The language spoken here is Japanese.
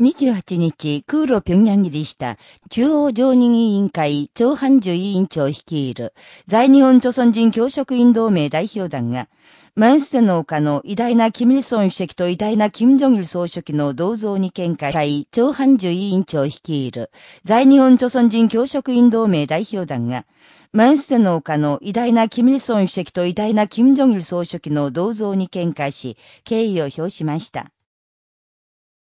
28日、空路平壌入りした中央常任委員会長半樹委員長率いる在日本朝鮮人教職員同盟代表団が、マンステの丘の偉大なキム・イソン主席と偉大なキム・ジョギル総書記の銅像に見解会長半樹委員長率いる在日本朝鮮人教職員同盟代表団が、マンステの丘の偉大なキム・イソン主席と偉大なキム・ジョギル総書記の銅像に見解し、敬意を表しました。